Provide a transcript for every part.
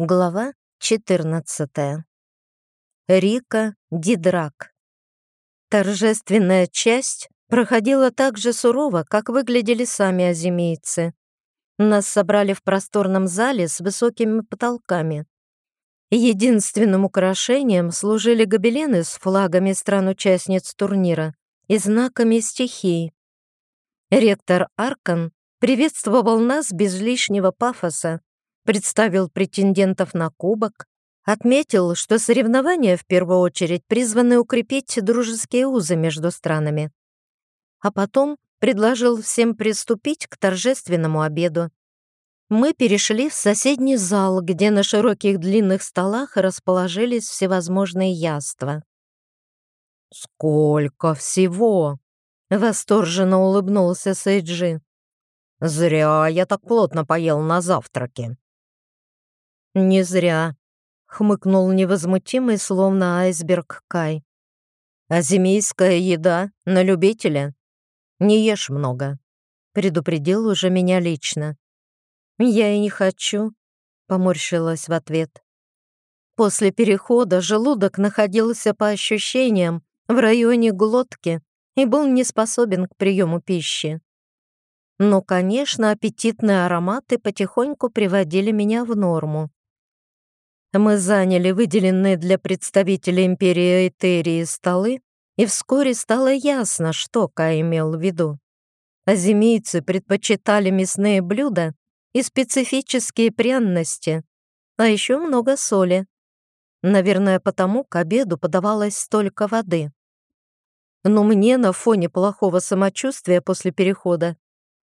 Глава 14. Рика Дидрак. Торжественная часть проходила так же сурово, как выглядели сами азимейцы. Нас собрали в просторном зале с высокими потолками. Единственным украшением служили гобелены с флагами стран-участниц турнира и знаками стихий. Ректор Аркан приветствовал нас без лишнего пафоса, представил претендентов на кубок, отметил, что соревнования в первую очередь призваны укрепить дружеские узы между странами. А потом предложил всем приступить к торжественному обеду. Мы перешли в соседний зал, где на широких длинных столах расположились всевозможные яства. «Сколько всего!» — восторженно улыбнулся Сейджи. «Зря я так плотно поел на завтраке». «Не зря», — хмыкнул невозмутимый, словно айсберг Кай. «Азимийская еда на любителя. Не ешь много», — предупредил уже меня лично. «Я и не хочу», — поморщилась в ответ. После перехода желудок находился по ощущениям в районе глотки и был не способен к приему пищи. Но, конечно, аппетитные ароматы потихоньку приводили меня в норму. Мы заняли выделенные для представителей империи Этерии столы, и вскоре стало ясно, что Кай имел в виду. Азимийцы предпочитали мясные блюда и специфические пряности, а еще много соли. Наверное, потому к обеду подавалось столько воды. Но мне на фоне плохого самочувствия после перехода,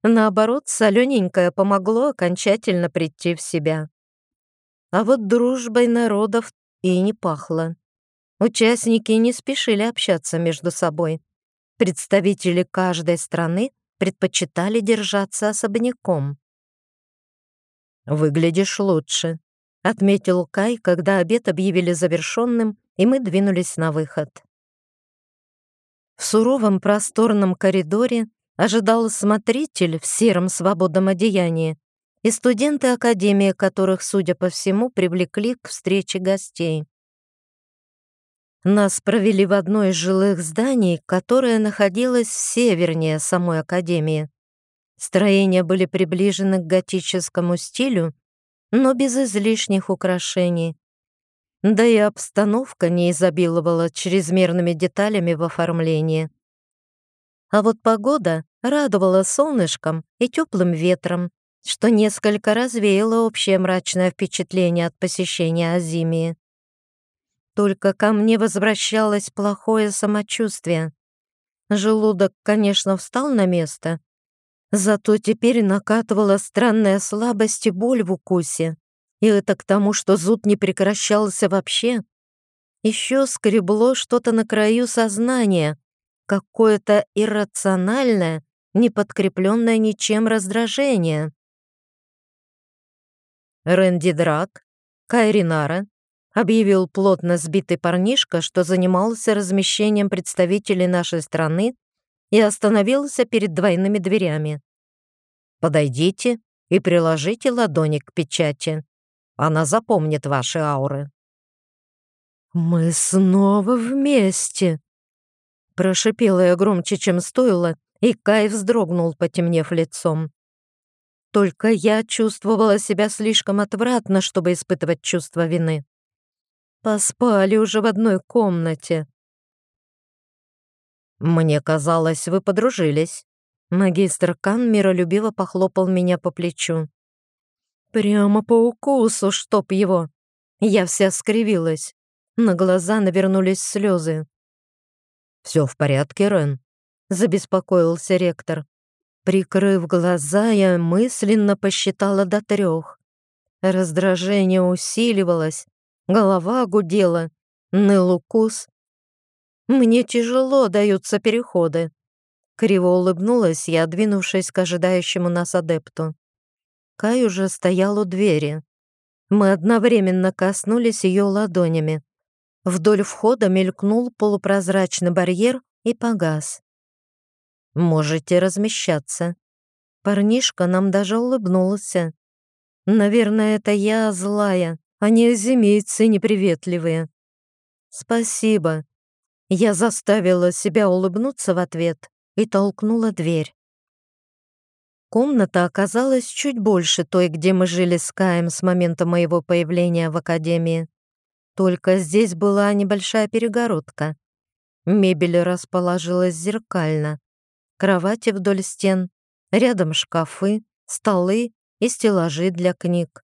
наоборот, солененькое помогло окончательно прийти в себя. А вот дружбой народов и не пахло. Участники не спешили общаться между собой. Представители каждой страны предпочитали держаться особняком. «Выглядишь лучше», — отметил Кай, когда обед объявили завершенным, и мы двинулись на выход. В суровом просторном коридоре ожидал смотритель в сером свободном одеянии и студенты академии, которых, судя по всему, привлекли к встрече гостей. Нас провели в одно из жилых зданий, которое находилось севернее самой академии. Строения были приближены к готическому стилю, но без излишних украшений. Да и обстановка не изобиловала чрезмерными деталями в оформлении. А вот погода радовала солнышком и теплым ветром, что несколько развеяло общее мрачное впечатление от посещения Азимии. Только ко мне возвращалось плохое самочувствие. Желудок, конечно, встал на место, зато теперь накатывала странная слабость и боль в укусе. И это к тому, что зуд не прекращался вообще. Еще скребло что-то на краю сознания, какое-то иррациональное, не подкрепленное ничем раздражение. Рэнди Драк, Кайринара, объявил плотно сбитый парнишка, что занимался размещением представителей нашей страны и остановился перед двойными дверями. «Подойдите и приложите ладони к печати. Она запомнит ваши ауры». «Мы снова вместе!» Прошипела я громче, чем стоило, и Кай вздрогнул, потемнев лицом. Только я чувствовала себя слишком отвратно, чтобы испытывать чувство вины. Поспали уже в одной комнате. «Мне казалось, вы подружились». Магистр Кан миролюбиво похлопал меня по плечу. Прямо по укусу, чтоб его. Я вся скривилась. На глаза навернулись слезы. «Все в порядке, Рен?» — забеспокоился ректор. Прикрыв глаза, я мысленно посчитала до трех. Раздражение усиливалось, голова гудела, ныл укус. Мне тяжело даются переходы. Криво улыбнулась я, двинувшись к ожидающему нас адепту. Кай уже стоял у двери. Мы одновременно коснулись ее ладонями. Вдоль входа мелькнул полупрозрачный барьер и погас. Можете размещаться. Парнишка нам даже улыбнулся. Наверное, это я злая, Они азимейцы неприветливые. Спасибо. Я заставила себя улыбнуться в ответ и толкнула дверь. Комната оказалась чуть больше той, где мы жили с Каем с момента моего появления в академии. Только здесь была небольшая перегородка. Мебель расположилась зеркально. Кровати вдоль стен, рядом шкафы, столы и стеллажи для книг.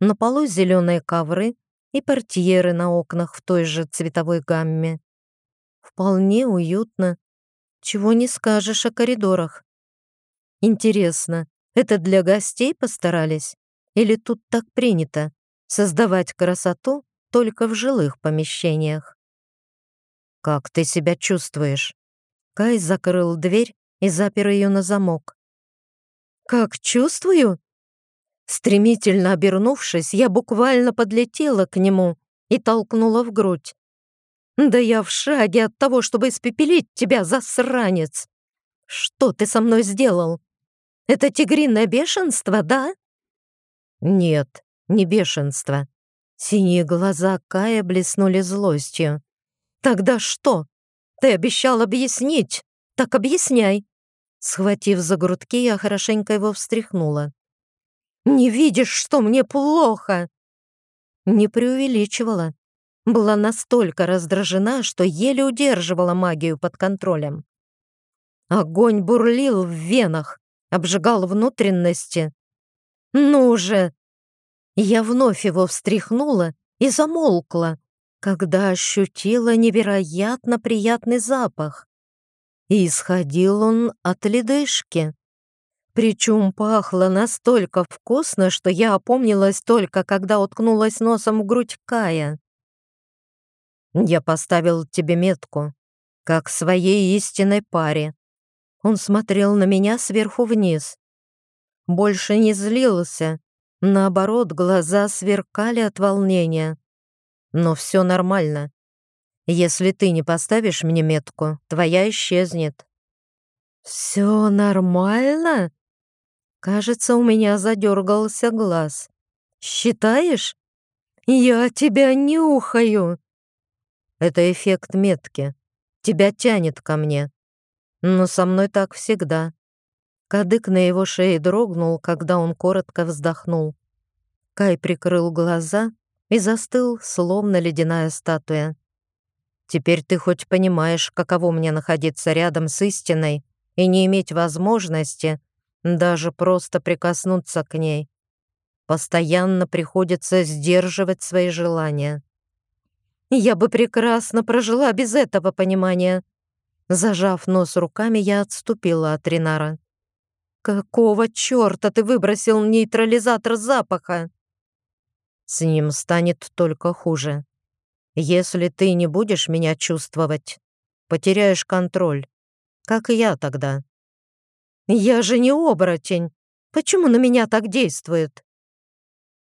На полу зеленые ковры и портьеры на окнах в той же цветовой гамме. Вполне уютно. Чего не скажешь о коридорах. Интересно, это для гостей постарались? Или тут так принято создавать красоту только в жилых помещениях? «Как ты себя чувствуешь?» Кай закрыл дверь и запер ее на замок. «Как чувствую?» Стремительно обернувшись, я буквально подлетела к нему и толкнула в грудь. «Да я в шаге от того, чтобы испепелить тебя, засранец! Что ты со мной сделал? Это тигриное бешенство, да?» «Нет, не бешенство». Синие глаза Кая блеснули злостью. «Тогда что? Ты обещал объяснить. Так объясняй». Схватив за грудки, я хорошенько его встряхнула. «Не видишь, что мне плохо?» Не преувеличивала. Была настолько раздражена, что еле удерживала магию под контролем. Огонь бурлил в венах, обжигал внутренности. «Ну же!» Я вновь его встряхнула и замолкла, когда ощутила невероятно приятный запах. И исходил он от ледышки. Причем пахло настолько вкусно, что я опомнилась только, когда уткнулась носом в грудь Кая. «Я поставил тебе метку, как своей истинной паре», он смотрел на меня сверху вниз. Больше не злился. Наоборот, глаза сверкали от волнения. Но все нормально. Если ты не поставишь мне метку, твоя исчезнет. Все нормально? Кажется, у меня задергался глаз. Считаешь? Я тебя нюхаю. Это эффект метки. Тебя тянет ко мне. Но со мной так всегда. Кадык на его шее дрогнул, когда он коротко вздохнул. Кай прикрыл глаза и застыл, словно ледяная статуя. «Теперь ты хоть понимаешь, каково мне находиться рядом с истиной и не иметь возможности даже просто прикоснуться к ней. Постоянно приходится сдерживать свои желания». «Я бы прекрасно прожила без этого понимания», Зажав нос руками, я отступила от Ринара. «Какого черта ты выбросил нейтрализатор запаха?» «С ним станет только хуже. Если ты не будешь меня чувствовать, потеряешь контроль. Как и я тогда». «Я же не оборотень. Почему на меня так действует?»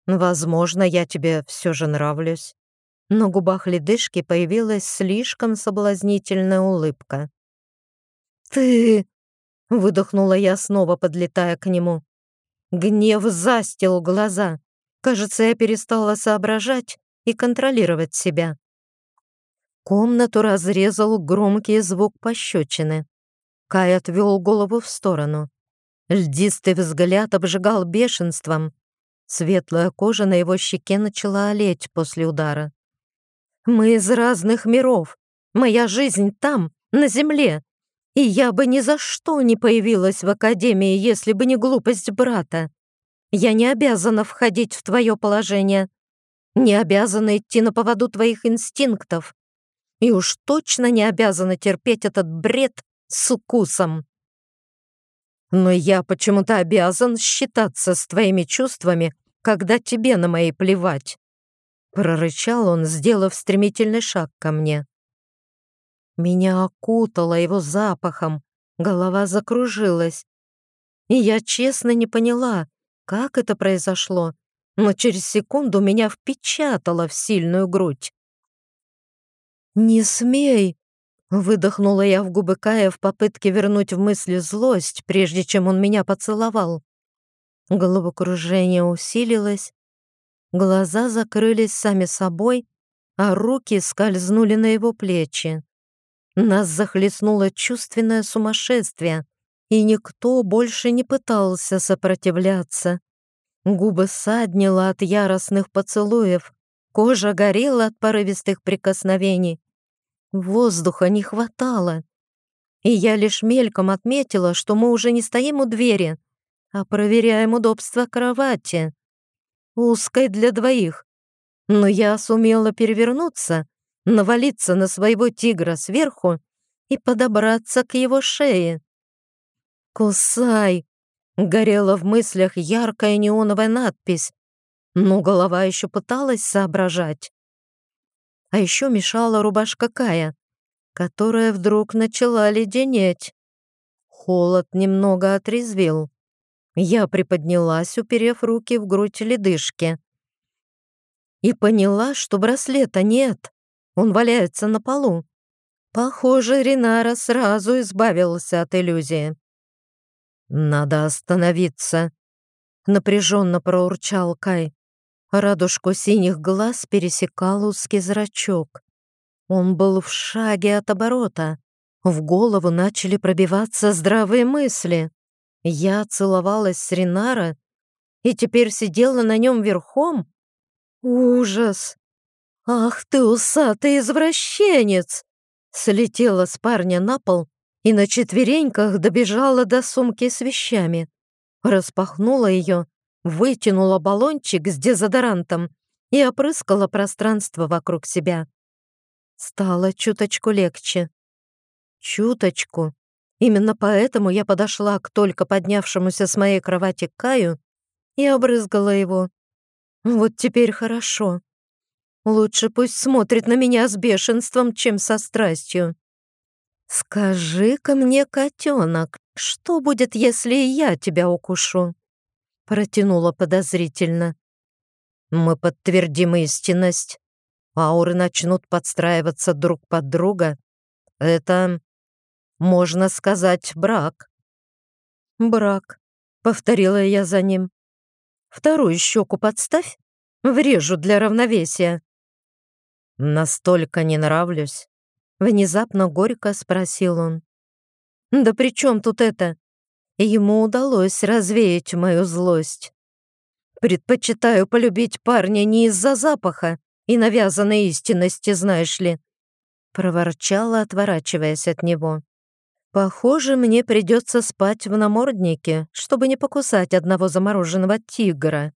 «Возможно, я тебе все же нравлюсь». На губах ледышки появилась слишком соблазнительная улыбка. «Ты...» — выдохнула я, снова подлетая к нему. Гнев застил глаза. Кажется, я перестала соображать и контролировать себя. Комнату разрезал громкий звук пощечины. Кай отвел голову в сторону. Льдистый взгляд обжигал бешенством. Светлая кожа на его щеке начала олеть после удара. Мы из разных миров. Моя жизнь там, на земле. И я бы ни за что не появилась в академии, если бы не глупость брата. Я не обязана входить в твое положение. Не обязана идти на поводу твоих инстинктов. И уж точно не обязана терпеть этот бред с укусом. Но я почему-то обязан считаться с твоими чувствами, когда тебе на мои плевать. Прорычал он, сделав стремительный шаг ко мне. Меня окутало его запахом, голова закружилась. И я честно не поняла, как это произошло, но через секунду меня впечатало в сильную грудь. «Не смей!» — выдохнула я в губы Кая в попытке вернуть в мысли злость, прежде чем он меня поцеловал. Головокружение усилилось, Глаза закрылись сами собой, а руки скользнули на его плечи. Нас захлестнуло чувственное сумасшествие, и никто больше не пытался сопротивляться. Губы саднило от яростных поцелуев, кожа горела от порывистых прикосновений. Воздуха не хватало. И я лишь мельком отметила, что мы уже не стоим у двери, а проверяем удобство кровати. Узкой для двоих. Но я сумела перевернуться, навалиться на своего тигра сверху и подобраться к его шее. «Кусай!» — горела в мыслях яркая неоновая надпись, но голова еще пыталась соображать. А еще мешала рубашка Кая, которая вдруг начала леденеть. Холод немного отрезвил. Я приподнялась, уперев руки в грудь ледышки. И поняла, что браслета нет. Он валяется на полу. Похоже, Ринара сразу избавился от иллюзии. «Надо остановиться», — напряженно проурчал Кай. Радужку синих глаз пересекал узкий зрачок. Он был в шаге от оборота. В голову начали пробиваться здравые мысли. Я целовалась с Ринара и теперь сидела на нем верхом? Ужас! Ах ты, усатый извращенец! Слетела с парня на пол и на четвереньках добежала до сумки с вещами. Распахнула ее вытянула баллончик с дезодорантом и опрыскала пространство вокруг себя. Стало чуточку легче. Чуточку. Именно поэтому я подошла к только поднявшемуся с моей кровати Каю и обрызгала его. Вот теперь хорошо. Лучше пусть смотрит на меня с бешенством, чем со страстью. «Скажи-ка мне, котенок, что будет, если я тебя укушу?» протянула подозрительно. Мы подтвердим истинность. Ауры начнут подстраиваться друг под друга. Это, можно сказать, брак. Брак, повторила я за ним. Вторую щеку подставь, врежу для равновесия. Настолько не нравлюсь. Внезапно горько спросил он. «Да при чем тут это? Ему удалось развеять мою злость. Предпочитаю полюбить парня не из-за запаха и навязанной истинности, знаешь ли. Проворчала, отворачиваясь от него. Похоже, мне придется спать в наморднике, чтобы не покусать одного замороженного тигра.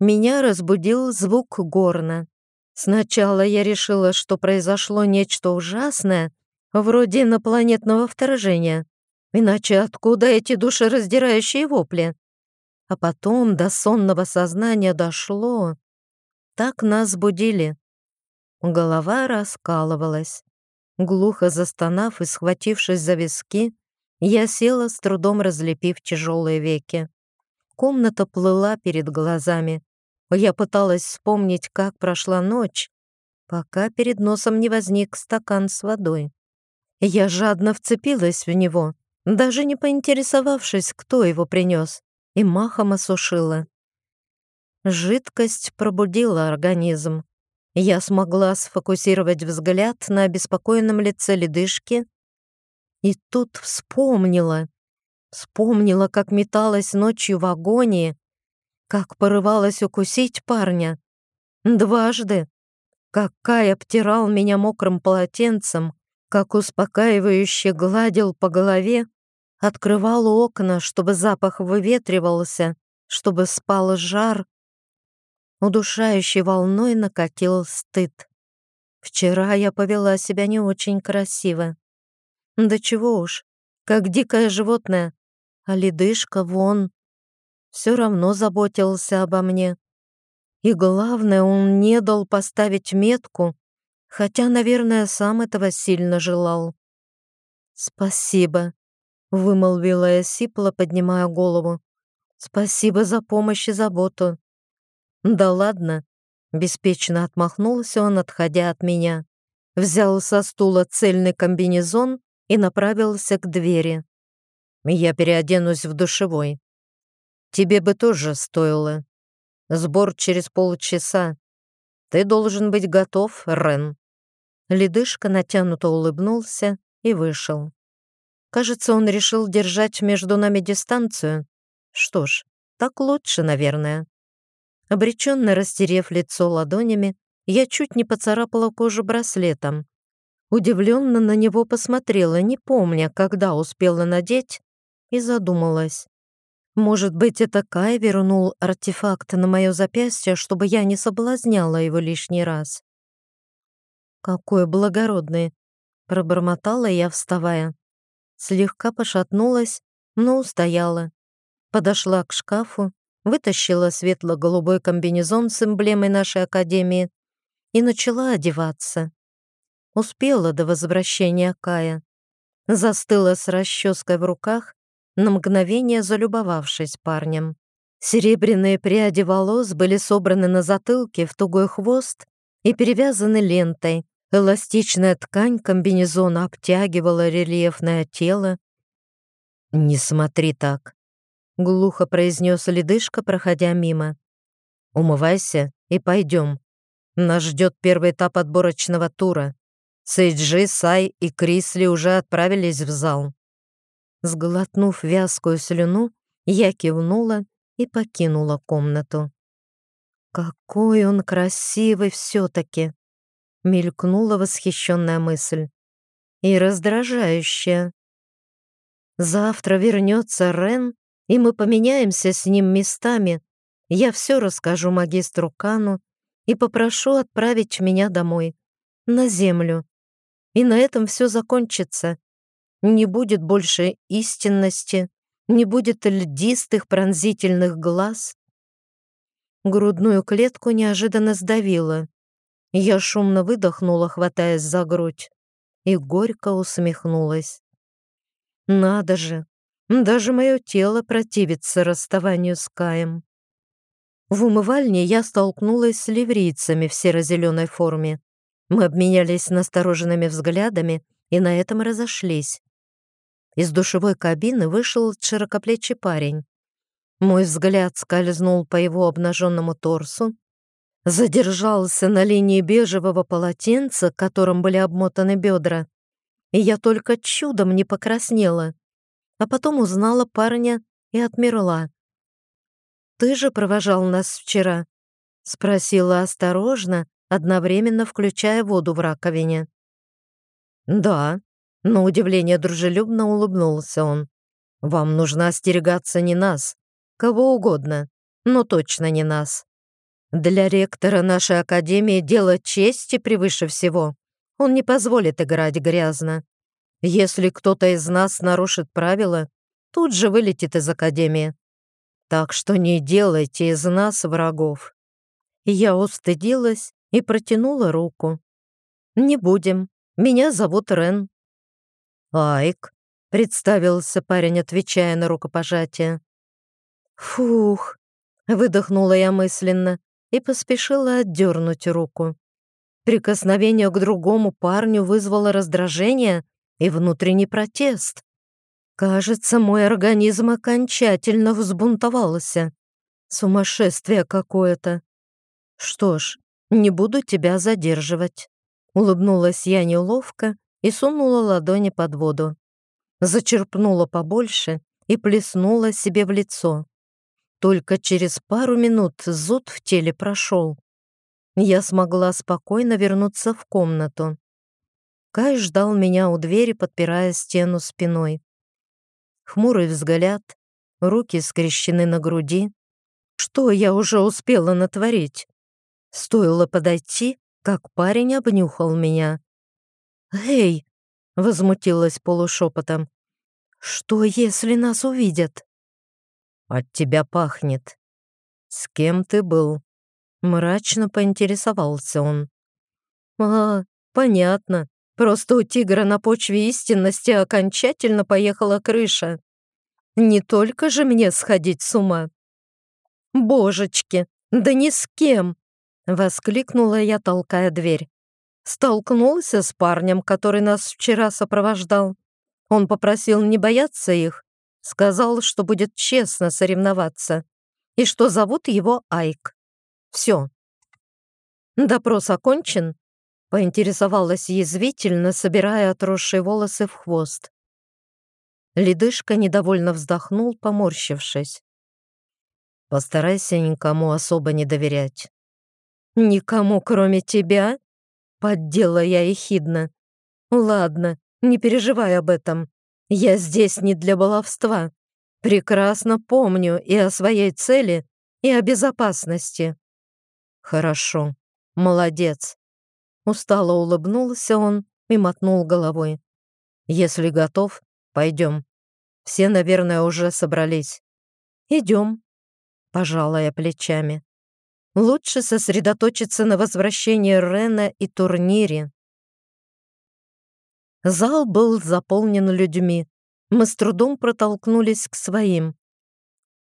Меня разбудил звук горна. Сначала я решила, что произошло нечто ужасное, вроде инопланетного вторжения. Иначе откуда эти душераздирающие вопли? А потом до сонного сознания дошло. Так нас будили. Голова раскалывалась. Глухо застонав и схватившись за виски, я села, с трудом разлепив тяжелые веки. Комната плыла перед глазами. Я пыталась вспомнить, как прошла ночь, пока перед носом не возник стакан с водой. Я жадно вцепилась в него, даже не поинтересовавшись, кто его принес, и махом осушила. Жидкость пробудила организм. Я смогла сфокусировать взгляд на обеспокоенном лице ледышки и тут вспомнила. Вспомнила, как металась ночью в агонии, как порывалась укусить парня. Дважды. Как Кай обтирал меня мокрым полотенцем, как успокаивающе гладил по голове, открывал окна, чтобы запах выветривался, чтобы спал жар. Удушающей волной накатил стыд. Вчера я повела себя не очень красиво. Да чего уж, как дикое животное, а ледышка вон. Все равно заботился обо мне. И главное, он не дал поставить метку, хотя, наверное, сам этого сильно желал. «Спасибо», — вымолвила я сипло, поднимая голову. «Спасибо за помощь и заботу». «Да ладно», — беспечно отмахнулся он, отходя от меня. Взял со стула цельный комбинезон и направился к двери. «Я переоденусь в душевой». Тебе бы тоже стоило. Сбор через полчаса. Ты должен быть готов, Рен». Ледышка натянуто улыбнулся и вышел. Кажется, он решил держать между нами дистанцию. Что ж, так лучше, наверное. Обреченно растерев лицо ладонями, я чуть не поцарапала кожу браслетом. Удивленно на него посмотрела, не помня, когда успела надеть, и задумалась. Может быть, это Кай вернул артефакт на мое запястье, чтобы я не соблазняла его лишний раз. «Какой благородный!» — пробормотала я, вставая. Слегка пошатнулась, но устояла. Подошла к шкафу, вытащила светло-голубой комбинезон с эмблемой нашей академии и начала одеваться. Успела до возвращения Кая. Застыла с расческой в руках, на мгновение залюбовавшись парнем. Серебряные пряди волос были собраны на затылке в тугой хвост и перевязаны лентой. Эластичная ткань комбинезона обтягивала рельефное тело. «Не смотри так», — глухо произнес ледышка, проходя мимо. «Умывайся и пойдем. Нас ждет первый этап отборочного тура. Сейджи, Сай и Крисли уже отправились в зал. Сглотнув вязкую слюну, я кивнула и покинула комнату. «Какой он красивый все-таки!» — мелькнула восхищенная мысль. «И раздражающая. Завтра вернется Рен, и мы поменяемся с ним местами. Я все расскажу магистру Кану и попрошу отправить меня домой, на землю, и на этом все закончится. Не будет больше истинности, не будет льдистых пронзительных глаз. Грудную клетку неожиданно сдавило. Я шумно выдохнула, хватаясь за грудь, и горько усмехнулась. Надо же, даже мое тело противится расставанию с Каем. В умывальне я столкнулась с ливрийцами в серо-зеленой форме. Мы обменялись настороженными взглядами и на этом разошлись. Из душевой кабины вышел широкоплечий парень. Мой взгляд скользнул по его обнаженному торсу, задержался на линии бежевого полотенца, которым были обмотаны бедра, и я только чудом не покраснела, а потом узнала парня и отмерла. «Ты же провожал нас вчера?» — спросила осторожно, одновременно включая воду в раковине. «Да», — на удивление дружелюбно улыбнулся он. «Вам нужно остерегаться не нас, кого угодно, но точно не нас. Для ректора нашей академии дело чести превыше всего. Он не позволит играть грязно. Если кто-то из нас нарушит правила, тут же вылетит из академии. Так что не делайте из нас врагов». Я устыдилась и протянула руку. «Не будем. Меня зовут Рен». «Айк», — представился парень, отвечая на рукопожатие. «Фух», — выдохнула я мысленно и поспешила отдернуть руку. Прикосновение к другому парню вызвало раздражение и внутренний протест. Кажется, мой организм окончательно взбунтовался. Сумасшествие какое-то. Что ж, «Не буду тебя задерживать», — улыбнулась я неловко и сунула ладони под воду. Зачерпнула побольше и плеснула себе в лицо. Только через пару минут зуд в теле прошел. Я смогла спокойно вернуться в комнату. Кай ждал меня у двери, подпирая стену спиной. Хмурый взгляд, руки скрещены на груди. Что я уже успела натворить? Стоило подойти, как парень обнюхал меня. «Эй!» — возмутилась полушепотом. «Что, если нас увидят?» «От тебя пахнет. С кем ты был?» Мрачно поинтересовался он. «А, понятно. Просто у тигра на почве истинности окончательно поехала крыша. Не только же мне сходить с ума. Божечки, да ни с кем!» Воскликнула я, толкая дверь. Столкнулся с парнем, который нас вчера сопровождал. Он попросил не бояться их, Сказал, что будет честно соревноваться и что зовут его Айк. Все. Допрос окончен, поинтересовалась язвительно, собирая отросшие волосы в хвост. Ледышка недовольно вздохнул, поморщившись. «Постарайся никому особо не доверять». «Никому, кроме тебя?» — поддела я ехидно. «Ладно, не переживай об этом. Я здесь не для баловства. Прекрасно помню и о своей цели, и о безопасности». «Хорошо, молодец». Устало улыбнулся он и мотнул головой. «Если готов, Пойдем. Все, наверное, уже собрались. Идем. Пожала я плечами. Лучше сосредоточиться на возвращении Рена и турнире. Зал был заполнен людьми. Мы с трудом протолкнулись к своим.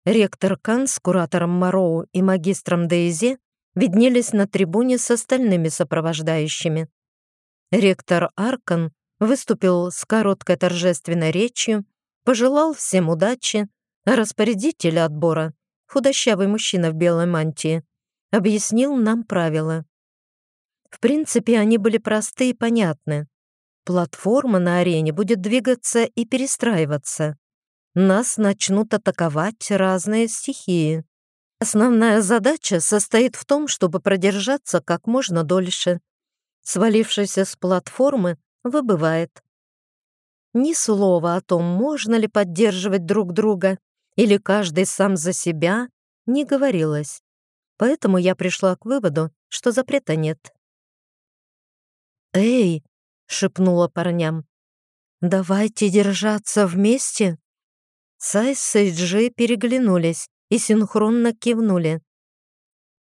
Ректор Кан с куратором Мароу и магистром Дейзи виднелись на трибуне с остальными сопровождающими. Ректор Аркан выступил с короткой торжественной речью, пожелал всем удачи, а распорядитель отбора, худощавый мужчина в белой мантии, объяснил нам правила. В принципе, они были просты и понятны. Платформа на арене будет двигаться и перестраиваться. Нас начнут атаковать разные стихии. Основная задача состоит в том, чтобы продержаться как можно дольше. Свалившись с платформы, выбывает. Ни слова о том, можно ли поддерживать друг друга или каждый сам за себя, не говорилось. Поэтому я пришла к выводу, что запрета нет. «Эй!» — шепнула парням. «Давайте держаться вместе!» Сай с Эйджи переглянулись и синхронно кивнули.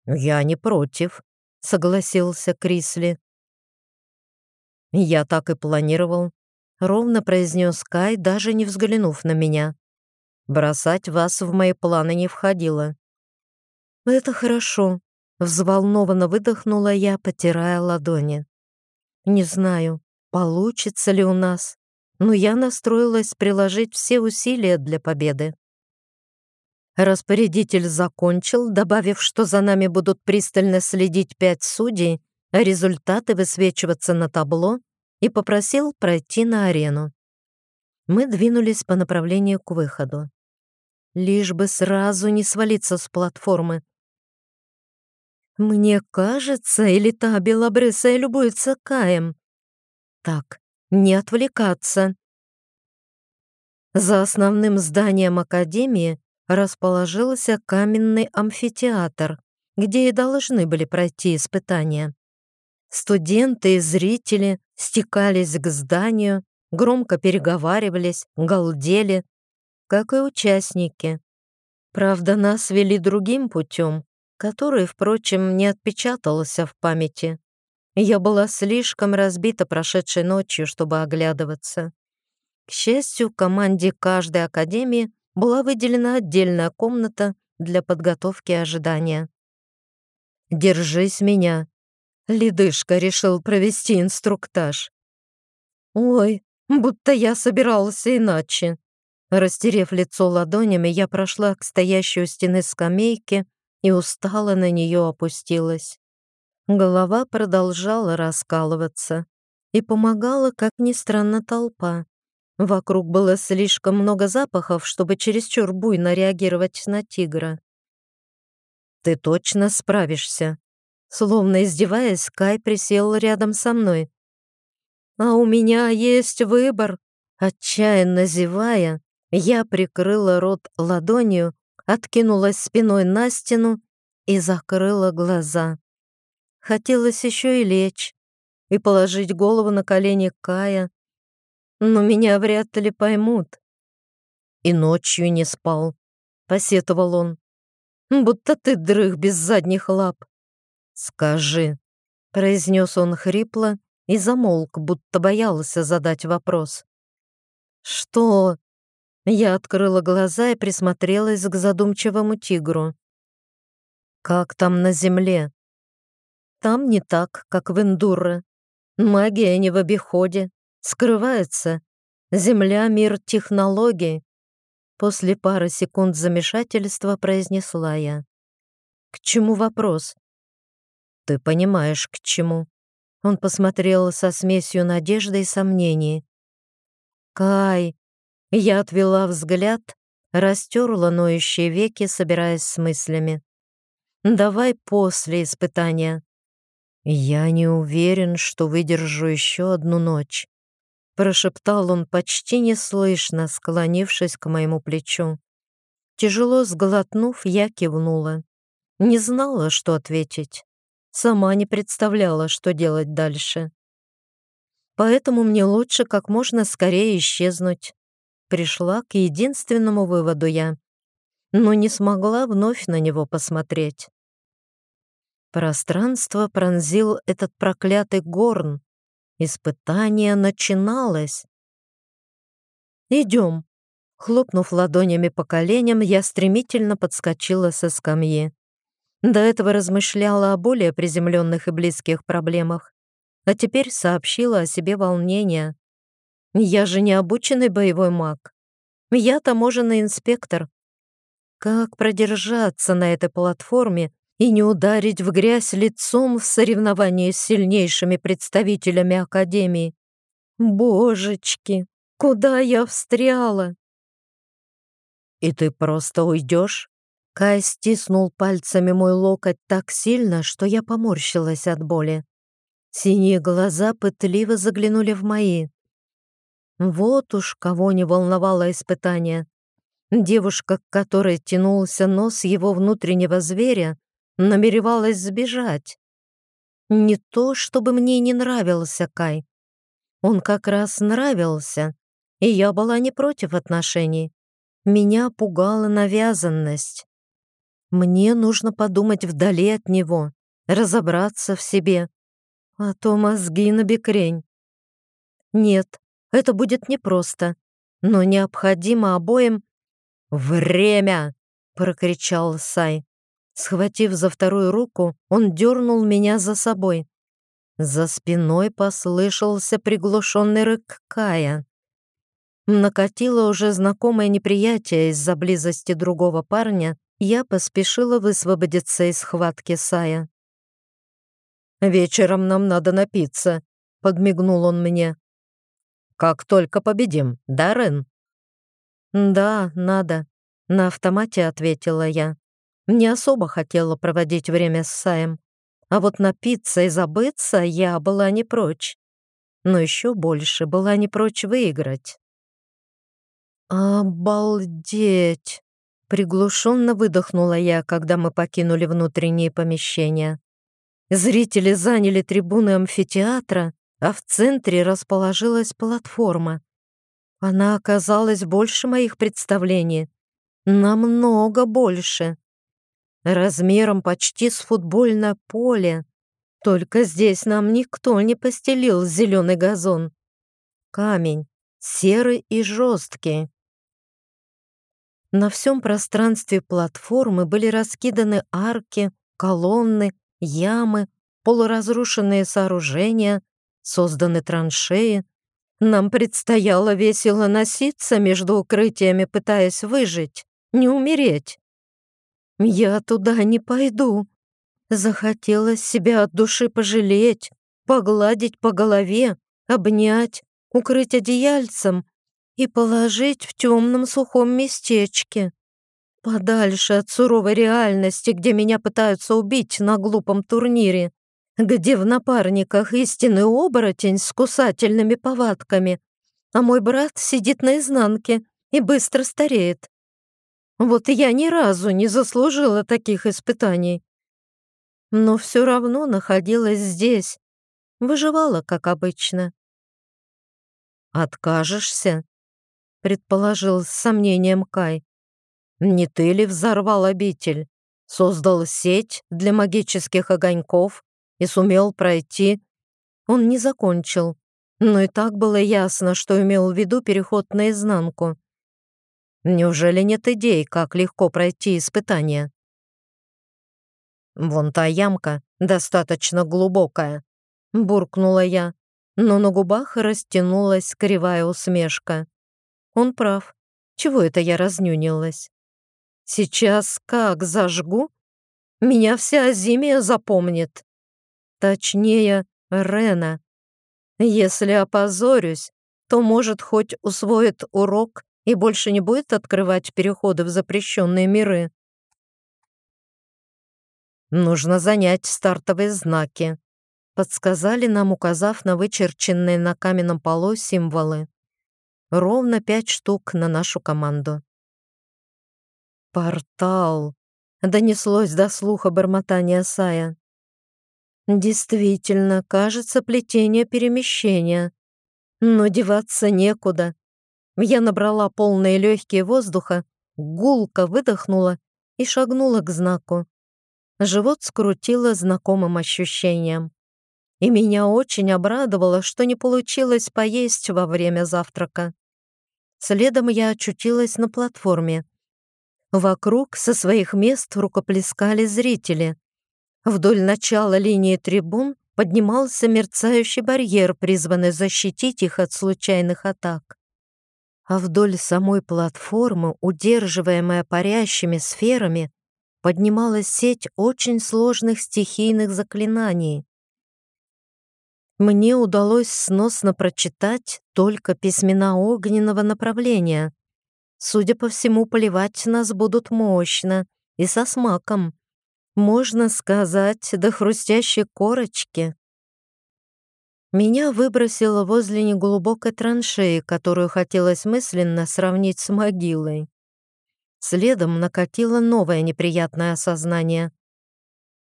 «Я не против», — согласился Крисли. «Я так и планировал», — ровно произнес Кай, даже не взглянув на меня. «Бросать вас в мои планы не входило». «Это хорошо», — взволнованно выдохнула я, потирая ладони. «Не знаю, получится ли у нас, но я настроилась приложить все усилия для победы». Распорядитель закончил, добавив, что за нами будут пристально следить пять судей, а результаты высвечиваться на табло, и попросил пройти на арену. Мы двинулись по направлению к выходу. Лишь бы сразу не свалиться с платформы. Мне кажется, или та белобрысая любуется Каем. Так, не отвлекаться. За основным зданием Академии расположился каменный амфитеатр, где и должны были пройти испытания. Студенты и зрители стекались к зданию, громко переговаривались, галдели, как и участники. Правда, нас вели другим путем, который, впрочем, не отпечатался в памяти. Я была слишком разбита прошедшей ночью, чтобы оглядываться. К счастью, команде каждой академии была выделена отдельная комната для подготовки ожидания. «Держись меня», Ледышка решил провести инструктаж. «Ой, будто я собирался иначе». Растерев лицо ладонями, я прошла к стоящей у стены скамейке и устало на нее опустилась. Голова продолжала раскалываться и помогала, как ни странно, толпа. Вокруг было слишком много запахов, чтобы чересчур буйно реагировать на тигра. «Ты точно справишься?» Словно издеваясь, Кай присел рядом со мной. «А у меня есть выбор!» Отчаянно зевая, я прикрыла рот ладонью, откинулась спиной на стену и закрыла глаза. Хотелось еще и лечь, и положить голову на колени Кая, но меня вряд ли поймут. И ночью не спал, посетовал он, будто ты дрых без задних лап. «Скажи», — произнес он хрипло и замолк, будто боялся задать вопрос. «Что?» Я открыла глаза и присмотрелась к задумчивому тигру. «Как там на земле?» «Там не так, как в Эндурре. Магия не в обиходе. Скрывается. Земля — мир технологий. После пары секунд замешательства произнесла я. «К чему вопрос?» «Ты понимаешь, к чему?» Он посмотрел со смесью надежды и сомнений. «Кай!» Я отвела взгляд, растерла ноющие веки, собираясь с мыслями. «Давай после испытания». «Я не уверен, что выдержу еще одну ночь», прошептал он почти неслышно, склонившись к моему плечу. Тяжело сглотнув, я кивнула. Не знала, что ответить. Сама не представляла, что делать дальше. Поэтому мне лучше как можно скорее исчезнуть. Пришла к единственному выводу я, но не смогла вновь на него посмотреть. Пространство пронзил этот проклятый горн. Испытание начиналось. «Идем». Хлопнув ладонями по коленям, я стремительно подскочила со скамьи. До этого размышляла о более приземленных и близких проблемах, а теперь сообщила о себе волнение. Я же не обученный боевой маг. Я таможенный инспектор. Как продержаться на этой платформе и не ударить в грязь лицом в соревновании с сильнейшими представителями Академии? Божечки, куда я встряла? «И ты просто уйдешь?» Кай стиснул пальцами мой локоть так сильно, что я поморщилась от боли. Синие глаза пытливо заглянули в мои. Вот уж кого не волновало испытание. Девушка, к которой тянулся нос его внутреннего зверя, намеревалась сбежать. Не то, чтобы мне не нравился Кай. Он как раз нравился, и я была не против отношений. Меня пугала навязанность. Мне нужно подумать вдали от него, разобраться в себе, а то мозги набекрень. Нет, это будет непросто, но необходимо обоим... «Время!» — прокричал Сай. Схватив за вторую руку, он дернул меня за собой. За спиной послышался приглушенный рык Кая. Накатило уже знакомое неприятие из-за близости другого парня, я поспешила высвободиться из схватки Сая. «Вечером нам надо напиться», — подмигнул он мне. «Как только победим, да, Рен?» «Да, надо», — на автомате ответила я. Не особо хотела проводить время с Саем, а вот напиться и забыться я была не прочь. Но еще больше была не прочь выиграть. «Обалдеть!» Приглушенно выдохнула я, когда мы покинули внутренние помещения. Зрители заняли трибуны амфитеатра, а в центре расположилась платформа. Она оказалась больше моих представлений. Намного больше. Размером почти с футбольное поле. Только здесь нам никто не постелил зеленый газон. Камень, серый и жесткий. На всем пространстве платформы были раскиданы арки, колонны, ямы, полуразрушенные сооружения, созданы траншеи. Нам предстояло весело носиться между укрытиями, пытаясь выжить, не умереть. Я туда не пойду. Захотелось себя от души пожалеть, погладить по голове, обнять, укрыть одеяльцем и положить в темном сухом местечке, подальше от суровой реальности, где меня пытаются убить на глупом турнире, где в напарниках истинный оборотень с кусательными повадками, а мой брат сидит на изнанке и быстро стареет. Вот я ни разу не заслужила таких испытаний. Но все равно находилась здесь, выживала, как обычно. «Откажешься?» предположил с сомнением Кай. «Не ты ли взорвал обитель, создал сеть для магических огоньков и сумел пройти?» Он не закончил, но и так было ясно, что имел в виду переход наизнанку. «Неужели нет идей, как легко пройти испытание?» «Вон та ямка достаточно глубокая», — буркнула я, но на губах растянулась кривая усмешка. Он прав. Чего это я разнюнилась? Сейчас как зажгу? Меня вся Азимия запомнит. Точнее, Рена. Если опозорюсь, то, может, хоть усвоит урок и больше не будет открывать переходы в запрещенные миры. Нужно занять стартовые знаки, подсказали нам, указав на вычерченные на каменном полу символы. Ровно пять штук на нашу команду. «Портал!» — донеслось до слуха бормотания Сая. «Действительно, кажется, плетение перемещения. Но деваться некуда. Я набрала полные легкие воздуха, гулко выдохнула и шагнула к знаку. Живот скрутило знакомым ощущением. И меня очень обрадовало, что не получилось поесть во время завтрака. Следом я очутилась на платформе. Вокруг со своих мест рукоплескали зрители. Вдоль начала линии трибун поднимался мерцающий барьер, призванный защитить их от случайных атак. А вдоль самой платформы, удерживаемая парящими сферами, поднималась сеть очень сложных стихийных заклинаний. Мне удалось сносно прочитать только письмена огненного направления. Судя по всему, поливать нас будут мощно и со смаком. Можно сказать, до хрустящей корочки. Меня выбросило возле неглубокой траншеи, которую хотелось мысленно сравнить с могилой. Следом накатило новое неприятное осознание.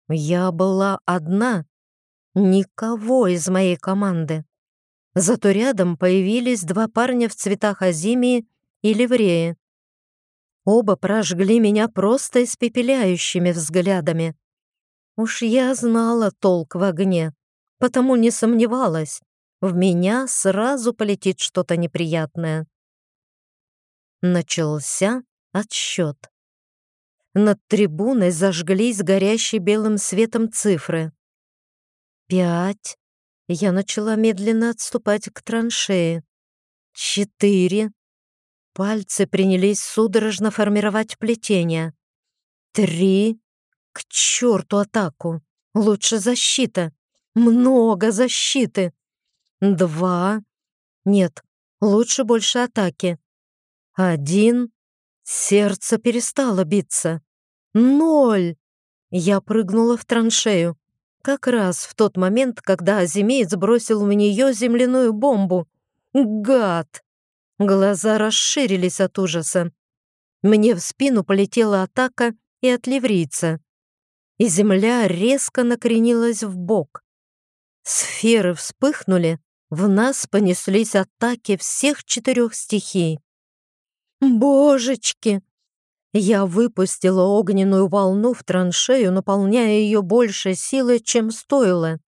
Я была одна Никого из моей команды. Зато рядом появились два парня в цветах азимии и ливреи. Оба прожгли меня просто испепеляющими взглядами. Уж я знала толк в огне, потому не сомневалась, в меня сразу полетит что-то неприятное. Начался отсчет. Над трибуной зажглись горящие белым светом цифры. Пять. Я начала медленно отступать к траншее. Четыре. Пальцы принялись судорожно формировать плетение. Три. К черту атаку. Лучше защита. Много защиты. Два. Нет, лучше больше атаки. Один. Сердце перестало биться. Ноль. Я прыгнула в траншею. Как раз в тот момент, когда Азимеец бросил в нее земляную бомбу. Гад! Глаза расширились от ужаса. Мне в спину полетела атака и от ливрийца. И земля резко накренилась в бок. Сферы вспыхнули, в нас понеслись атаки всех четырех стихий. «Божечки!» Я выпустила огненную волну в траншею, наполняя ее больше силы, чем стоило.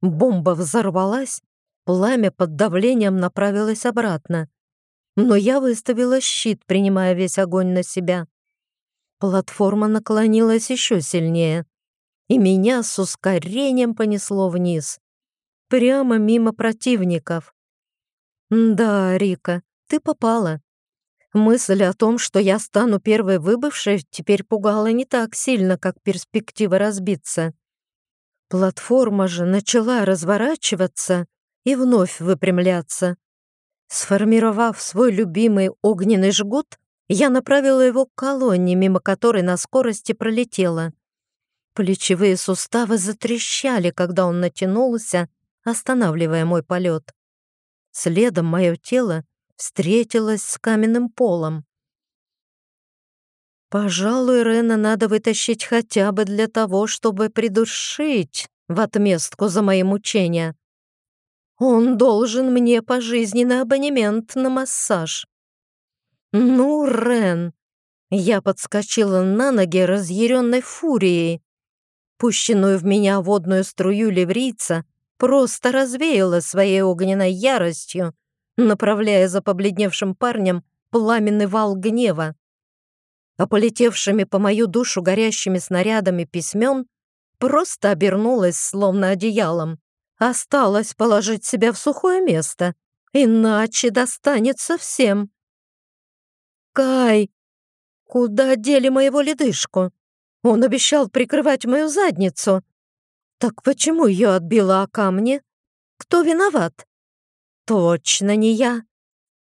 Бомба взорвалась, пламя под давлением направилось обратно. Но я выставила щит, принимая весь огонь на себя. Платформа наклонилась еще сильнее, и меня с ускорением понесло вниз. Прямо мимо противников. «Да, Рика, ты попала. Мысль о том, что я стану первой выбывшей, теперь пугала не так сильно, как перспектива разбиться. Платформа же начала разворачиваться и вновь выпрямляться. Сформировав свой любимый огненный жгут, я направила его к колонне, мимо которой на скорости пролетела. Плечевые суставы затрещали, когда он натянулся, останавливая мой полет. Следом мое тело встретилась с каменным полом. Пожалуй, Рена надо вытащить хотя бы для того, чтобы придушить в отместку за мои мучения. Он должен мне пожизненный абонемент на массаж. Ну, Рен, я подскочила на ноги разъяренной фурией. Пущенную в меня водную струю ливрийца просто развеяла своей огненной яростью, направляя за побледневшим парнем пламенный вал гнева. А полетевшими по мою душу горящими снарядами письмен просто обернулась словно одеялом. Осталось положить себя в сухое место, иначе достанется всем. Кай! Куда дели моего ледышку? Он обещал прикрывать мою задницу. Так почему ее отбила о камни? Кто виноват? Точно не я.